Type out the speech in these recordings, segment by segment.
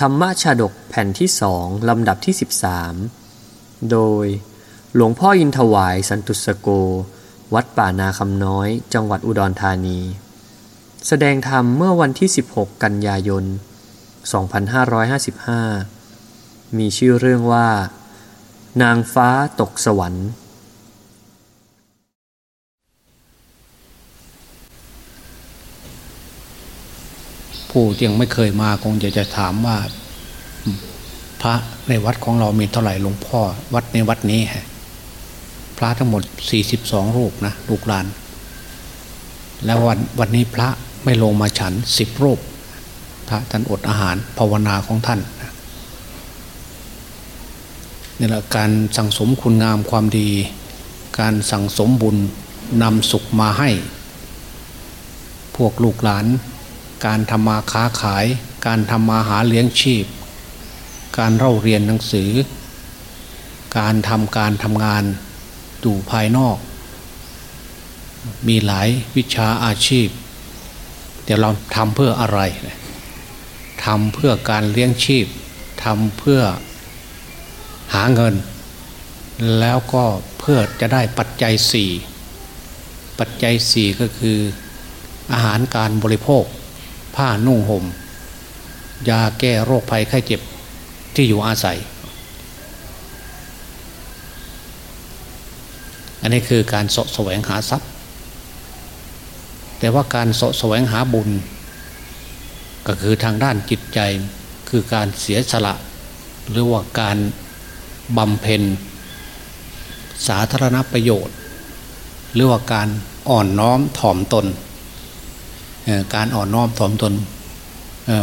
ธรรมชาดกแผ่นที่สองลำดับที่ 13 โดยหลวงพ่ออินทวายสันตุสโก วัดป่านาคำน้อย จังหวัดอุดรธานี แสดงธรรมเมื่อวันที่ 16 กันยายน 2555 มีชื่อเรื่องว่า นางฟ้าตกสวรรค์ ผู้ยังไม่เคยมาคงจะจะถามว่า พระในวัดของเรามีเท่าไหร่หลวงพ่อ วัดในวัดนี้ฮะพระทั้งหมดสี่สิบสองรูปนะลูกหลาน แล้ววันวันนี้พระไม่ลงมาฉันสิบรูปพระท่านอดอาหารภาวนาของท่านนี่แหละการสั่งสมคุณงามความดี การสั่งสมบุญนำสุขมาให้ พวกลูกหลาน การทำมาค้าขาย การทำมาหาเลี้ยงชีพ การเล่าเรียนหนังสือ การทำการทำงานอยู่ภายนอก มีหลายวิชาอาชีพเดี๋ยวเราทำเพื่ออะไรทำเพื่อการเลี้ยงชีพทำเพื่อหาเงิน แล้วก็เพื่อจะได้ปัจจัยสี่ปัจจัยสี่ก็คืออาหารการบริโภค ผ้านุ่งหม่มยาแก้โรคภัยไข้เจ็บที่อยู่อาศัย อันนี้คือการสะแสวงหาทรัพย์ แต่ว่าการสะแสวงหาบุญ ก็คือทางด้านจิตใจคือการเสียสละ หรือว่าการบำเพ็ญ สาธารณประโยชน์ หรือว่าการอ่อนน้อมถ่อมตน การอ่อนน้อมถ่อมตน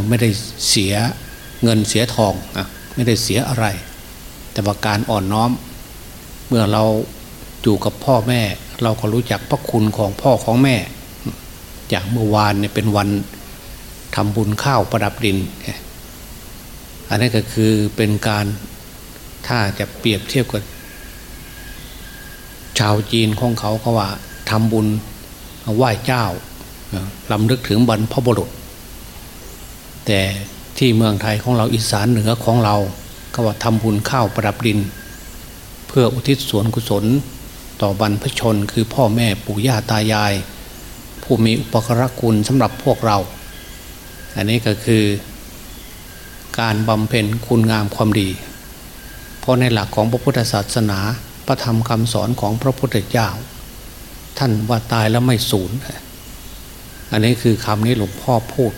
ไม่ได้เสียเงินเสียทองไม่ได้เสียอะไร แต่ว่าการอ่อนน้อม เมื่อเราอยู่กับพ่อแม่ เราก็รู้จักพระคุณของพ่อของแม่ อย่างเมื่อวานเนี่ยเป็นวันทำบุญข้าวประดับดิน อันนี้ก็คือเป็นการถ้าจะเปรียบเทียบกับชาวจีนของเขาเขาว่าทำบุญไหว้เจ้า ลำลึกถึงบรรพบุรุษ แต่ที่เมืองไทยของเราอีสานเหนือของเราก็ว่าทำบุญข้าวประดับดิน เพื่ออุทิศส่วนกุศล ต่อบรรพชนคือพ่อแม่ปู่ย่าตายาย ผู้มีอุปกรคุณสำหรับพวกเรา อันนี้ก็คือการบำเพ็ญคุณงามความดี เพราะในหลักของพระพุทธศาสนาพระธรรมคำสอนของพระพุทธเจ้า ท่านว่าตายแล้วไม่สูญ อันนี้คือคำนี้หลวงพ่อพูด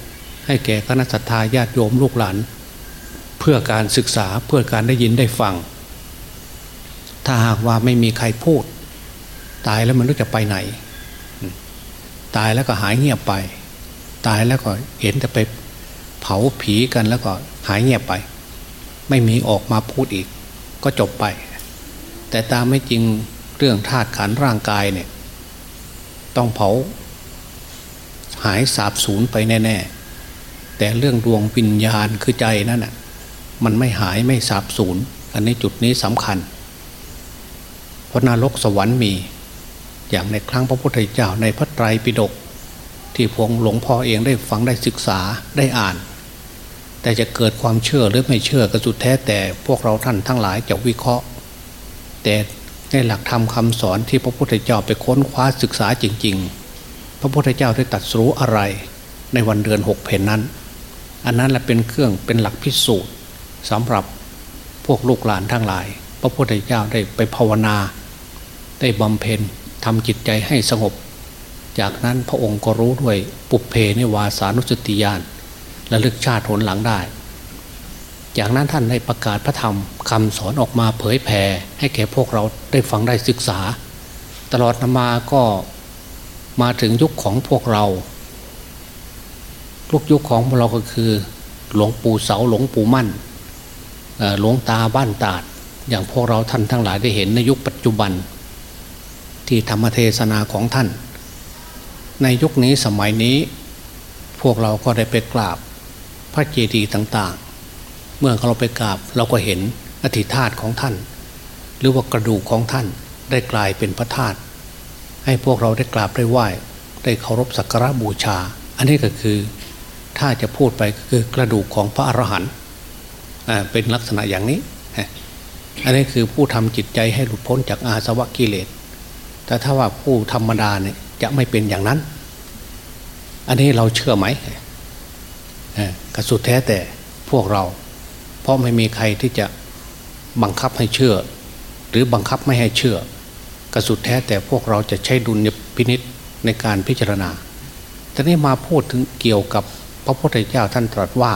ให้แก่คณะสัตยาญาติโยมลูกหลาน เพื่อการศึกษาเพื่อการได้ยินได้ฟัง ถ้าหากว่าไม่มีใครพูด ตายแล้วมันรู้จะไปไหน ตายแล้วก็หายเงียบไป ตายแล้วก็เห็นแต่ไปเผาผีกันแล้วก็หายเงียบไป ไม่มีออกมาพูดอีก ก็จบไป แต่ตามไม่จริงเรื่องธาตุขันร่างกายเนี่ย ต้องเผา หายสาบสูญไปแน่ ๆ แต่เรื่องดวงวิญญาณคือใจนั่นน่ะมันไม่หายไม่สาบสูญอันนี้จุดนี้สำคัญ เพราะนรกสวรรค์มี อย่างในครั้งพระพุทธเจ้าในพระไตรปิฎกที่พงหลวงพ่อเองได้ฟังได้ศึกษาได้อ่าน แต่จะเกิดความเชื่อหรือไม่เชื่อก็สุดแท้แต่พวกเราท่านทั้งหลายจะวิเคราะห์ แต่ในหลักธรรมคาสอนที่พระพุทธเจ้าไปค้นคว้าศึกษาจริง ๆ พระพุทธเจ้าได้ตัดสู้อะไรในวันเดือนหกเพนนั้น อันนั้นแหละเป็นเครื่องเป็นหลักพิสูจน์สำหรับพวกลูกหลานทั้งหลาย พระพุทธเจ้าได้ไปภาวนา ได้บำเพ็ญทำจิตใจให้สงบ จากนั้นพระองค์ก็รู้ด้วยปุเพในวาสานุสติญาณและลึกชาติผลหลังได้ จากนั้นท่านได้ประกาศพระธรรมคำสอนออกมาเผยแผ่ให้แก่พวกเราได้ฟังได้ศึกษา ตลอดมาก็ มาถึงยุคของพวกเรา ลูกยุคของพวกเราก็คือ หลวงปู่เสาหลวงปู่มั่นหลวงตาบ้านตาด อย่างพวกเราท่านทั้งหลายได้เห็นในยุคปัจจุบัน ที่ธรรมเทศนาของท่าน ในยุคนี้สมัยนี้ พวกเราก็ได้ไปกราบพระเจดีย์ต่างๆ เมื่อเราไปกราบเราก็เห็นอธิธาตุของท่าน หรือว่ากระดูกของท่านได้กลายเป็นพระธาตุ ให้พวกเราได้กราบได้ไหว้ได้เคารพสักการะบูชา อันนี้ก็คือถ้าจะพูดไปก็คือกระดูกของพระอรหันต์เป็นลักษณะอย่างนี้ อันนี้คือผู้ทำจิตใจให้หลุดพ้นจากอาสวะกิเลส แต่ถ้าว่าผู้ธรรมดาเนี่ยจะไม่เป็นอย่างนั้น อันนี้เราเชื่อไหมกระสุดแท้แต่พวกเรา เพราะไม่มีใครที่จะบังคับให้เชื่อ หรือบังคับไม่ให้เชื่อ กระสุดแท้แต่พวกเราจะใช้ดุลยพินิษในการพิจารณาแต่นี้มาพูดถึงเกี่ยวกับพระพุทธเจ้าท่านตรัสว่า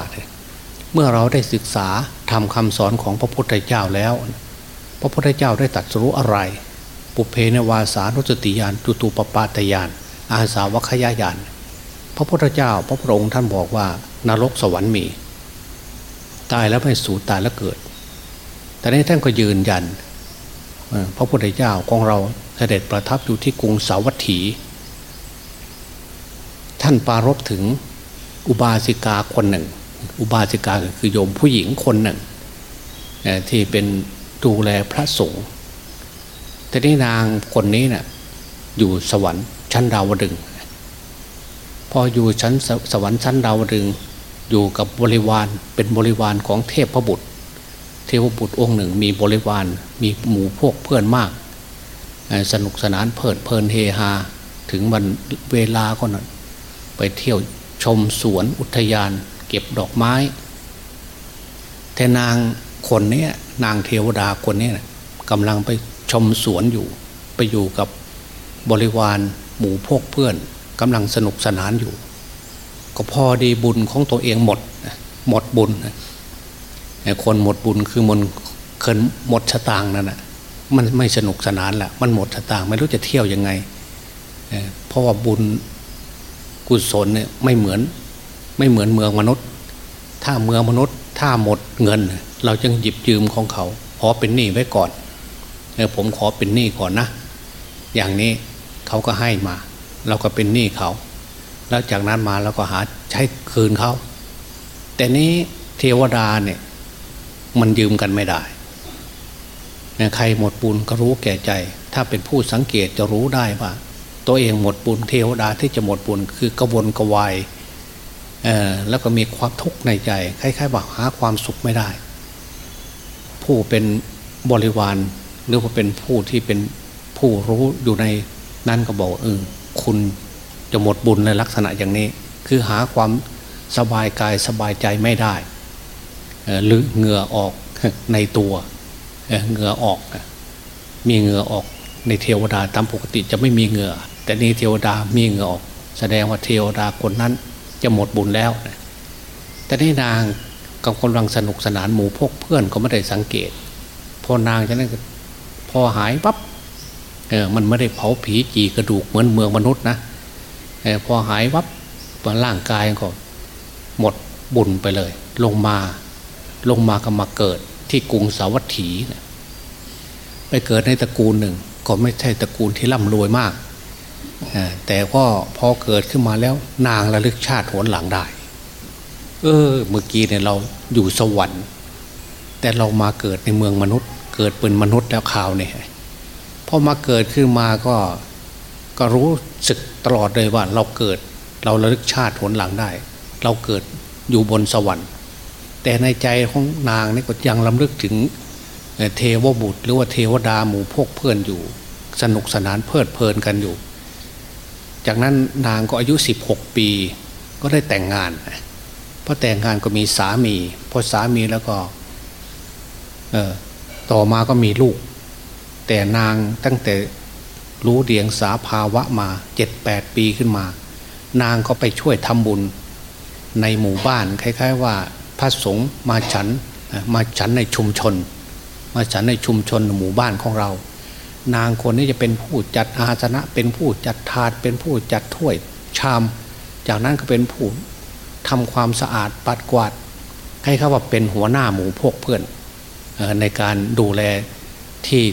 เมื่อเราได้ศึกษาทำคำสอนของพระพุทธเจ้าแล้ว พระพุทธเจ้าได้ตรัสรู้อะไร ปุเพนวาสานุสติยานจุตูปปาตยาน อาสาวคยายาน พระพุทธเจ้าพระพองค์ท่านบอกว่านรกสวรรค์มี ตายแล้วไม่สูญตายแล้วเกิด แต่นี้ท่านก็ยืนยัน พระพุทธเจ้าของเราเสด็จประทับอยู่ที่กรุงสาวัตถี ท่านปารบถึงอุบาสิกาคนหนึ่ง อุบาสิกาคือโยมผู้หญิงคนหนึ่ง ที่เป็นดูแลพระสงฆ์แต่นี่นางคนนี้นะ่ะอยู่สวรรค์ชั้นดาวดึง พออยู่ชั้นสวรรค์ชั้นดาวดึง อยู่กับบริวารเป็นบริวารของเทพพระบุตร เทพบุตรองค์หนึ่งมีบริวารมีหมู่พวกเพื่อนมาก สนุกสนานเพลิดเพลินเฮฮา ถึงวันเวลาก็นะไปเที่ยวชมสวนอุทยาน เก็บดอกไม้ แต่นางคนนี้นางเทวดาคนนี้กำลังไปชมสวนอยู่ ไปอยู่กับบริวารหมู่พวกเพื่อนกำลังสนุกสนานอยู่ ก็พอดีบุญของตัวเองหมดหมดบุญ คนหมดบุญคือมันเคินหมดชะตางนั่นแหะมันไม่สนุกสนานแหละมันหมดชะตางไม่รู้จะเที่ยวยังไงเพราะว่าบุญกุศลเนี่ยไม่เหมือนไม่เหมือนเมืองมนุษย์ ถ้าเมืองมนุษย์ ถ้าหมดเงิน เราจึงหยิบยืมของเขาขอเป็นหนี้ไว้ก่อนเออผมขอเป็นหนี้ก่อนนะ อย่างนี้เขาก็ให้มา เราก็เป็นหนี้เขา แล้วจากนั้นมาเราก็หาใช้คืนเขา แต่นี้เทวดาเนี่ย มันยืมกันไม่ได้ใครหมดบุญก็รู้แก่ใจ ถ้าเป็นผู้สังเกตจะรู้ได้ว่า ตัวเองหมดบุญเทวดาที่จะหมดบุญคือกระวนกระวายแล้วก็มีความทุกข์ในใจคล้ายๆว่าหาความสุขไม่ได้ ผู้เป็นบริวารหรือว่าเป็นผู้ที่เป็นผู้รู้อยู่ในนั้นก็บอกเออคุณจะหมดบุญในลักษณะอย่างนี้ คือหาความสบายกายสบายใจไม่ได้ หรือเหงื่อออกในตัวเหงื่อออก มีเหงื่อออกในเทวดาตามปกติจะไม่มีเหงื่อ แต่นี่เทวดามีเหงื่อออก แสดงว่าเทวดาคนนั้นจะหมดบุญแล้ว แต่นี่นางกำลังสนุกสนานหมู่พวกเพื่อนก็ไม่ได้สังเกต พอนางจะนั้นพอหายปับ๊บเออมันไม่ได้เผาผีจีกระดูกเหมือนเมืองมนุษย์นะออพอหายปับ๊บร่างกายก็หมดบุญไปเลย ลงมา ลงมาก็มาเกิดที่กรุงสาวัตถีนะไปเกิดในตระกูลหนึ่ง ก็ไม่ใช่ตระกูลที่ร่ำรวยมาก แต่ก็พอเกิดขึ้นมาแล้วนางระลึกชาติหวนหลังได้ เออ เมื่อกี้เนี่ยเราอยู่สวรรค์ แต่เรามาเกิดในเมืองมนุษย์ เกิดเป็นมนุษย์แล้วข่าวเนี่ยพอมาเกิดขึ้นมาก็ก็รู้สึกตลอดเลยว่าเราเกิด เราระลึกชาติหวนหลังได้ เราเกิดอยู่บนสวรรค์ แต่ในใจของนางนี่ก็ยังลำลึกถึงเทวบุตร หรือว่าเทวดาหมู่พวกเพื่อนอยู่ สนุกสนานเพลิดเพลินกันอยู่ จากนั้นนางก็อายุ 16 ปี ก็ได้แต่งงานพอแต่งงานก็มีสามีพอสามีแล้วก็เออต่อมาก็มีลูก แต่นางตั้งแต่รู้เดียงสาภาวะมาเจ็ดแปดปีขึ้นมา นางก็ไปช่วยทำบุญในหมู่บ้านคล้าย ๆ ว่า พระสงฆ์มาฉันมาฉันในชุมชน มาฉันในชุมชนหมู่บ้านของเรา นางคนนี้จะเป็นผู้จัดอาสนะ เป็นผู้จัดถาดเป็นผู้จัดถ้วยชาม จากนั้นก็เป็นผู้ทำความสะอาดปัดกวาด ให้เขาว่าเป็นหัวหน้าหมู่พวกเพื่อนในการดูแลที่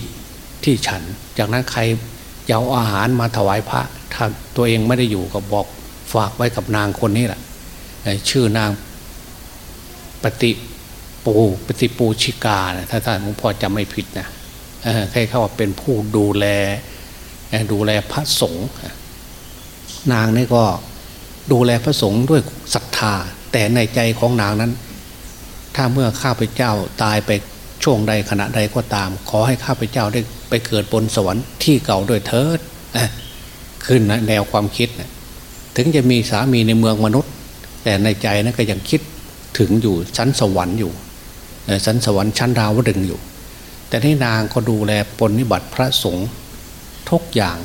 ที่ฉัน จากนั้นใครเยาอาหารมาถวายพระถ้าตัวเองไม่ได้อยู่ก็บอกฝากไว้กับนางคนนี้แหละชื่อนาง ปฏิปูปฏิปูชิกานะถ้าท่านหลวงพ่อจำไม่ผิดนะใครเขาว่าเป็นผู้ดูแลดูแลพระสงฆ์นางนี่ก็ดูแลพระสงฆ์ด้วยศรัทธา แต่ในใจของนางนั้น ถ้าเมื่อข้าพเจ้าตายไปช่วงใดขณะใดก็ตาม ขอให้ข้าพเจ้าได้ไปเกิดบนสวรรค์ที่เก่าโดยเถิดขึ้นนะแนวความคิดนะถึงจะมีสามีในเมืองมนุษย์ แต่ในใจนะก็ยังคิด ถึงอยู่ชั้นสวรรค์อยู่ชั้นสวรรค์ชั้นดาวดึงอยู่ แต่ที่นางก็ดูแลปนิบัติพระสงฆ์ทุกอย่าง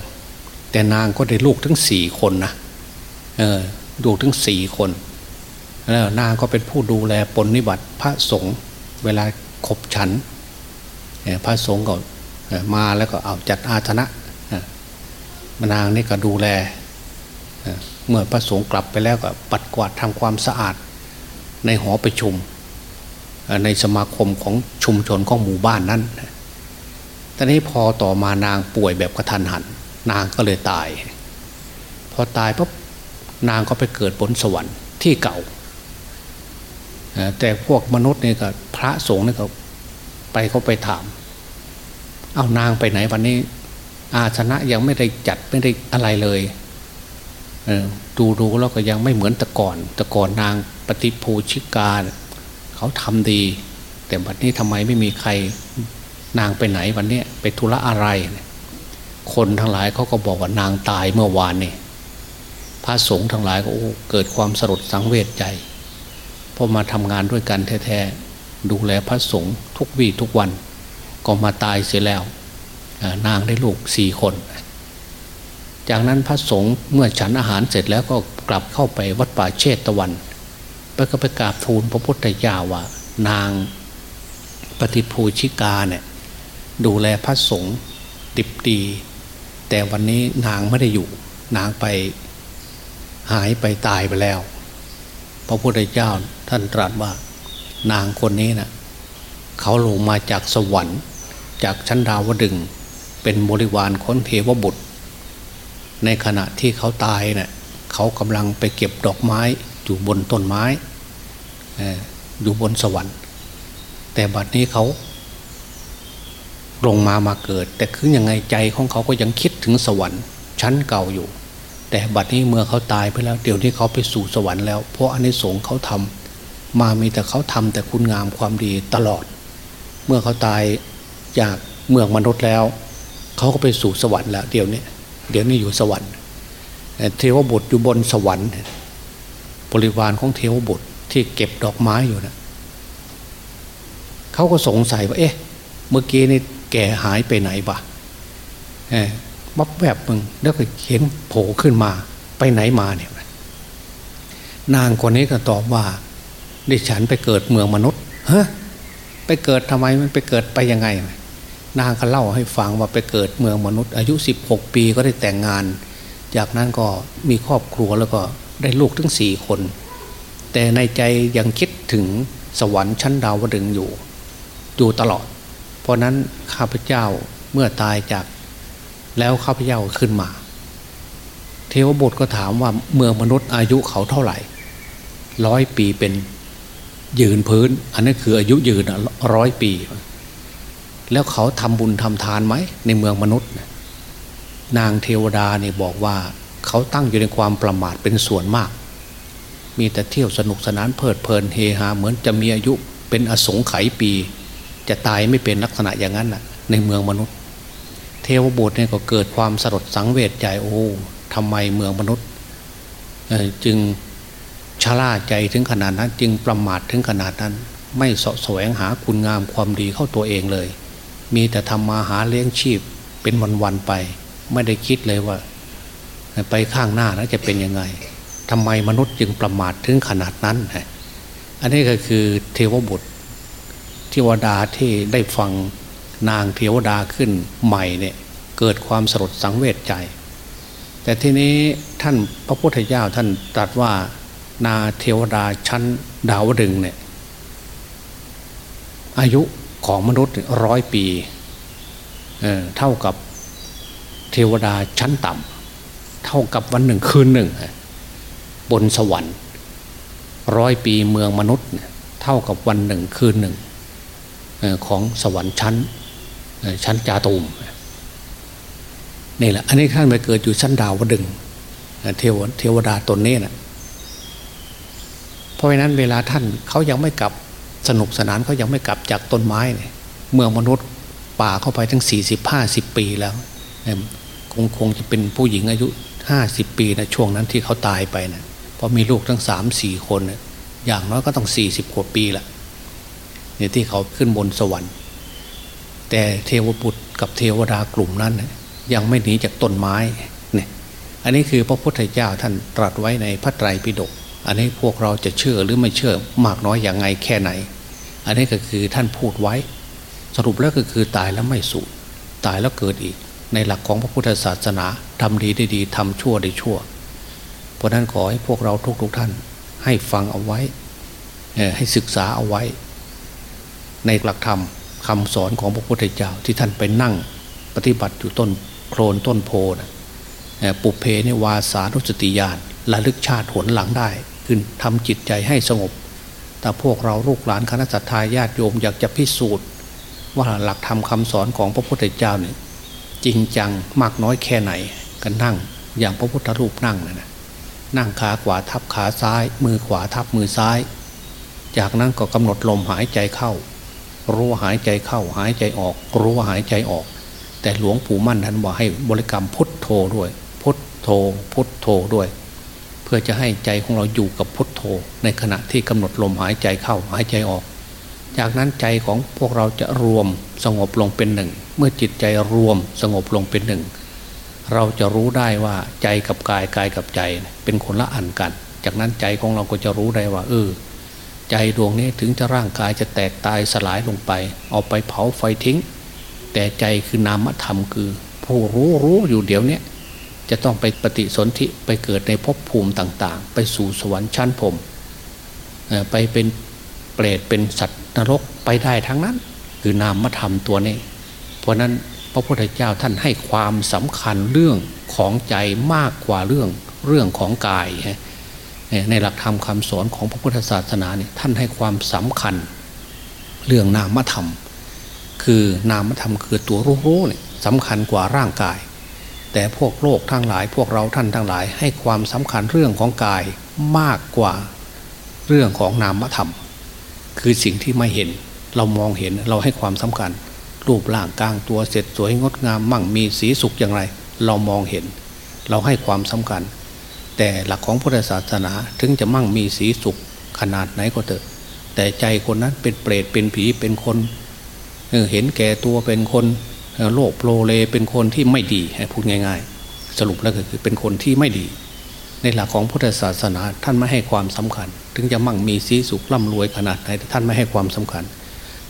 แต่นางก็ได้ลูกทั้งสี่คนนะเออดูทั้งสี่คนแล้วนางก็เป็นผู้ดูแลปนิบัติพระสงฆ์เวลาขบฉันพระสงฆ์ก็มาแล้วก็เอาจัดอาชนะมานางนี่ก็ดูแลเมื่อพระสงฆ์กลับไปแล้วก็ปัดกวาดทำความสะอาด ในหอประชุม ในสมาคมของชุมชนของหมู่บ้านนั้นตอนนี้พอต่อมานางป่วยแบบกระทันหัน นางก็เลยตาย พอตายปุ๊บนางก็ไปเกิดบนสวรรค์ที่เก่า แต่พวกมนุษย์นี่ก็พระสงฆ์นี่ก็ไปเขาไปถาม เอานางไปไหนวันนี้ อาชนะยังไม่ได้จัดไม่ได้อะไรเลยดูดูแล้วก็ยังไม่เหมือนแต่ก่อนแต่ก่อนนาง ปฏิภูชิกาเขาทำดี แต่วันนี้ทำไมไม่มีใครนางไปไหนวันนี้ไปธุระอะไร คนทั้งหลายเขาก็บอกว่านางตายเมื่อวานนี่พระสงฆ์ทั้งหลายก็เกิดความสลดสังเวชใจพอมาทำงานด้วยกันแท้ๆดูแลพระสงฆ์ทุกวี่ทุกวัน ก็มาตายเสียแล้วนางได้ลูกสี่คน จากนั้นพระสงฆ์เมื่อฉันอาหารเสร็จแล้วก็กลับเข้าไปวัดป่าเชตตะวัน ไปก็ไปกราบทูลพระพุทธเจ้าว่า นางปฏิภูชิกาเนี่ยดูแลพระสงฆ์ดิบดี แต่วันนี้นางไม่ได้อยู่ นางไปหายไปตายไปแล้ว พระพุทธเจ้าท่านตรัสว่า นางคนนี้นะ่ะเขาลงมาจากสวรรค์ จากชั้นดาวดึงเป็นบริวารคนเทวบุตร ในขณะที่เขาตายเนะ่ยเขากำลังไปเก็บดอกไม้อยู่บนต้นไม้ อยู่บนสวรรค์ แต่บัดนี้เขาลงมามาเกิด แต่คือยังไงใจของเขาก็ยังคิดถึงสวรรค์ ชั้นเก่าอยู่ แต่บัดนี้เมื่อเขาตายไปแล้ว เดี๋ยวนี้เขาไปสู่สวรรค์แล้ว เพราะอันนี้สงเขาทำมามีแต่เขาทำแต่คุณงามความดีตลอด เมื่อเขาตายจากเมืองมนุษย์แล้ว เขาก็ไปสู่สวรรค์แล้ว เดี๋ยวนี้เดี๋ยวนี้อยู่สวรรค์เทวบุตรอยู่บนสวรรค์บริวารของเทวบุตร ที่เก็บดอกไม้อยู่นะเขาก็สงสัยว่า เอ๊ะ เมื่อกี้นี่แกหายไปไหนบะเออบับแบบมึงแล้วก็เห็นโผล่ขึ้นมา ไปไหนมาเนี่ย นางคนนี้ก็ตอบว่าดิฉันไปเกิดเมืองมนุษย์ฮะไปเกิดทำไมมันไปเกิดไปยังไง นางก็เล่าให้ฟังว่าไปเกิดเมืองมนุษย์ อายุ 16 ปีก็ได้แต่งงาน จากนั้นก็มีครอบครัวแล้วก็ได้ลูกทั้งสี่คน แต่ในใจยังคิดถึงสวรรค์ชั้นดาวดึงอยู่ อยู่ตลอด เพราะนั้นข้าพเจ้าเมื่อตายจากแล้วข้าพเจ้าขึ้นมา เทวบุตรก็ถามว่าเมืองมนุษย์อายุเขาเท่าไหร่ ร้อยปีเป็นยืนพื้น อันนี้คืออายุยืนร้อยปี แล้วเขาทำบุญทำทานไหมในเมืองมนุษย์ นางเทวดาเนี่ยบอกว่า เขาตั้งอยู่ในความประมาทเป็นส่วนมาก มีแต่เที่ยวสนุกสนานเพลิดเพลินเฮฮาเหมือนจะมีอายุเป็นอสงไขยปี จะตายไม่เป็นลักษณะอย่างนั้นน่ะ ในเมืองมนุษย์ เทวบุตรเนี่ยก็เกิดความสลดสังเวชใจโอ้ทำไมเมืองมนุษย์จึงชะล่าใจถึงขนาดนั้น จึงประมาทถึงขนาดนั้น ไม่สะแสวงหาคุณงามความดีเข้าตัวเองเลย มีแต่ทำมาหาเลี้ยงชีพเป็นวันๆไป ไม่ได้คิดเลยว่า ไปข้างหน้าแล้วจะเป็นยังไง ทำไมมนุษย์จึงประมาทถึงขนาดนั้น อันนี้ก็คือเทวบุตรเทวดาที่ได้ฟังนางเทวดาขึ้นใหม่เนี่ยเกิดความสลดสังเวชใจ แต่ทีนี้ท่านพระพุทธเจ้าท่านตรัสว่านาเทวดาชั้นดาวดึงเนี่ยอายุของมนุษย์ร้อยปีเเท่ากับเทวดาชั้นต่ำเท่ากับวันหนึ่งคืนหนึ่ง บนสวรรค์ร้อยปีเมืองมนุษย์เท่ากับวันหนึ่งคืนหนึ่งของสวรรค์ชั้นชั้นจาตูมนี่แหละอันนี้ท่านไปเกิดอยู่ชั้นดาวดึงเทวเทวดาตนนี้นะเพราะฉะนั้นเวลาท่านเขายังไม่กลับสนุกสนานเขายังไม่กลับจากต้นไม้เนี่ยเมื่อมนุษย์ป่าเข้าไปทั้งสี่สิบห้าสิบปีแล้วคงคงจะเป็นผู้หญิงอายุห้าสิบปีนะช่วงนั้นที่เขาตายไปนะ พราะมีลูกทั้งสามสี่คนนะอย่างน้อยก็ต้องสี่สิบกว่าปีละเนี่ยที่เขาขึ้นบนสวรรค์ แต่เทวบุตรกับเทวดากลุ่มนั้น ยังไม่หนีจากต้นไม้เนี่ยอันนี้คือพระพุทธเจ้าท่านตรัสไว้ในพระไตรปิฎกอันนี้พวกเราจะเชื่อหรือไม่เชื่อมากน้อยอย่างไงแค่ไหน อันนี้ก็คือท่านพูดไว้ สรุปแล้วก็คือตายแล้วไม่สูญตายแล้วเกิดอีก ในหลักของพระพุทธศาสนาทำดีได้ดีทำชั่วได้ชั่ว เพราะนั้นขอให้พวกเราทุกๆทท่าน ให้ฟังเอาไว้ ให้ศึกษาเอาไว้ ในหลักธรรมคำสอนของพระพุทธเจ้าที่ท่านไปนั่งปฏิบัติอยู่ต้นโคลนต้นโพนะปุเพในวาสานุสติญาณระลึกชาติผลหลังได้ขึ้นทำจิตใจให้สงบ แต่พวกเราลูกหลานคณะสัตยาญาติโยมอยากจะพิสูจน์ ว่าหลักธรรมคาสอนของพระพุทธเจ้าเนี่ยจริงจังมากน้อยแค่ไหนกันนั่งอย่างพระพุทธรูปนั่งนะนะ นั่งขาขวาทับขาซ้าย มือขวาทับมือซ้าย จากนั้นก็กำหนดลมหายใจเข้า รู้ว่าหายใจเข้าหายใจออก รู้ว่าหายใจออก แต่หลวงปู่มั่นท่านบอกให้บริกรรมพุทโธด้วย พุทโธ พุทโธด้วย เพื่อจะให้ใจของเราอยู่กับพุทโธ ในขณะที่กำหนดลมหายใจเข้าหายใจออก จากนั้นใจของพวกเราจะรวมสงบลงเป็นหนึ่ง เมื่อจิตใจรวมสงบลงเป็นหนึ่ง เราจะรู้ได้ว่าใจกับกายกายกับใจเป็นคนละอันกัน จากนั้นใจของเราก็จะรู้ได้ว่า เออ ใจดวงนี้ถึงจะร่างกายจะแตกตายสลายลงไป เอาไปเผาไฟทิ้ง แต่ใจคือนามธรรมคือ ผู้รู้รู้อยู่เดี๋ยวนี้จะต้องไปปฏิสนธิไปเกิดในภพภูมิต่าง ๆ ไปสู่สวรรค์ชั้นพรมไปเป็นเปรตเป็นสัตว์นรกไปได้ทั้งนั้น คือนามธรรมตัวนี้ เพราะนั้น พระพุทธเจ้าท่านให้ความสำคัญเรื่องของใจมากกว่าเรื่องเรื่องของกาย ในหลักธรรมคำสอนของพระพุทธศาสนาเนี่ยท่านให้ความสำคัญเรื่องนามธรรม คือนามธรรมคือตัวรู้ๆเนี่ยสำคัญกว่าร่างกาย แต่พวกโลกทั้งหลาย พวกเราท่านทั้งหลาย ให้ความสำคัญเรื่องของกายมากกว่าเรื่องของนามธรรม คือสิ่งที่ไม่เห็นเรามองเห็นเราให้ความสำคัญ รูปร่างกลางตัวเสร็จสวยงดงามมั่งมีสีสุขอย่างไร เรามองเห็น เราให้ความสำคัญ แต่หลักของพุทธศาสนาถึงจะมั่งมีสีสุขขนาดไหนก็เถอะ แต่ใจคนนั้นเป็นเปรตเป็นผีเป็นคนเห็นแก่ตัวเป็นคนโลภโลเลเป็นคนที่ไม่ดีพูดง่าย ๆ สรุปแล้วก็คือเป็นคนที่ไม่ดี ในหลักของพุทธศาสนาท่านไม่ให้ความสำคัญ ถึงจะมั่งมีสีสุขร่ำรวยขนาดไหนท่านไม่ให้ความสำคัญ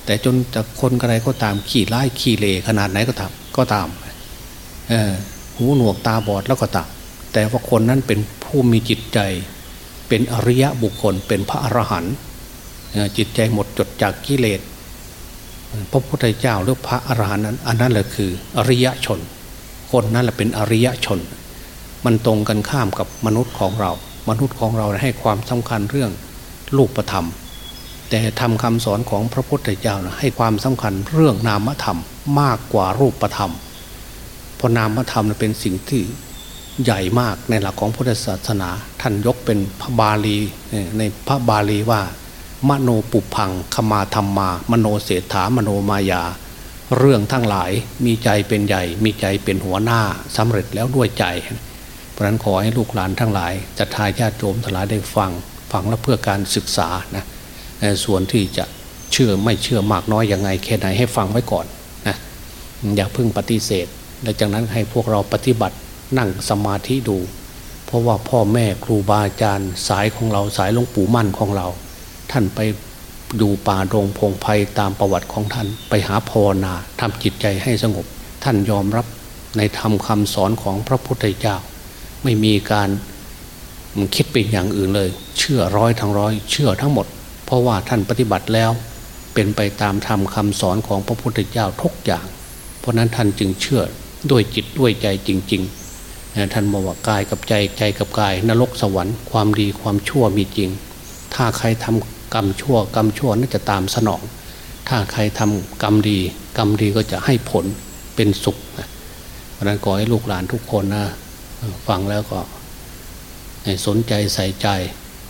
แต่จนจะคนอะไรก็ตามขี่ไล่ขี่เลขนาดไหนก็ตามก็ตามหูหนวกตาบอดแล้วก็ตาม แต่ว่าคนนั้นเป็นผู้มีจิตใจ เป็นอริยะบุคคล เป็นพระอรหันต์จิตใจหมดจดจากกิเลสพระพุทธเจ้าหรือพระอรหันต์นั้นอันนั้นแหละคืออริยชน คนนั้นแหละเป็นอริยชน มันตรงกันข้ามกับมนุษย์ของเรา มนุษย์ของเราให้ความสำคัญเรื่องรูปธรรม แต่ทำคำสอนของพระพุทธเจ้านะให้ความสำคัญเรื่องนามธรรมมากกว่ารูปธรรม เพราะนามธรรมเป็นสิ่งที่ใหญ่มากในหลักของพุทธศาสนา ท่านยกเป็นพระบาลีในพระบาลีว่ามโนปุพังขมาธรรมามโนเศรษฐามโนมายา เรื่องทั้งหลายมีใจเป็นใหญ่ มีใจเป็นหัวหน้าสำเร็จแล้วด้วยใจ เพราะนั้นขอให้ลูกหลานทั้งหลายจะทายญาติโยมทั้งหลายได้ฟัง ฟังแล้วเพื่อการศึกษานะ ส่วนที่จะเชื่อไม่เชื่อมากน้อยยังไงแค่ไหนให้ฟังไว้ก่อนนะอย่าเพิ่งปฏิเสธ และจากนั้นให้พวกเราปฏิบัตินั่งสมาธิดู เพราะว่าพ่อแม่ครูบาอาจารย์สายของเราสายหลวงปู่มั่นของเรา ท่านไปดูป่าดงพงไพ่ตามประวัติของท่านไปหาภาวนาทำจิตใจให้สงบ ท่านยอมรับในธรรมคำสอนของพระพุทธเจ้า ไม่มีการคิดเป็นอย่างอื่นเลย เชื่อร้อยทั้งร้อย เชื่อทั้งหมด เพราะว่าท่านปฏิบัติแล้วเป็นไปตามธรรมคำสอนของพระพุทธเจ้าทุกอย่าง เพราะนั้นท่านจึงเชื่อด้วยจิตด้วยใจจริง ๆ ท่านบอกว่ากายกับใจใจกับกาย นรกสวรรค์ความดีความชั่วมีจริง ถ้าใครทำกรรมชั่วกรรมชั่วนั่นจะตามสนอง ถ้าใครทำกรรมดี กรรมดีก็จะให้ผลเป็นสุขเพราะนั้นขอให้ลูกหลานทุกคนนะฟังแล้วก็สนใจใส่ใจ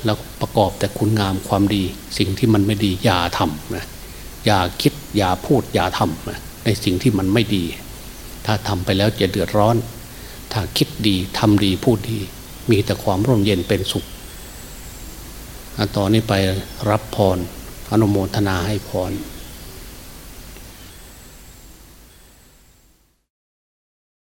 แล้วประกอบแต่คุณงามความดี สิ่งที่มันไม่ดีอย่าทำนะอย่าคิดอย่าพูดอย่าทำนะในสิ่งที่มันไม่ดี ถ้าทำไปแล้วจะเดือดร้อน ถ้าคิดดีทำดีพูดดี มีแต่ความร่มเย็นเป็นสุขต่อนนี้ไปรับพรอนุโมทนาให้พร